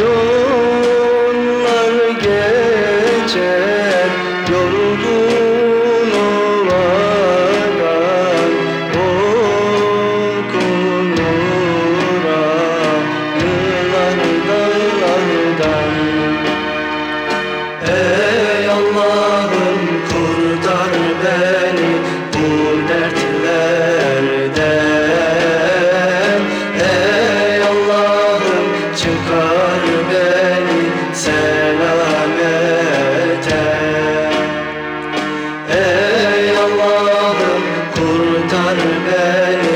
Yollar geçer. beni.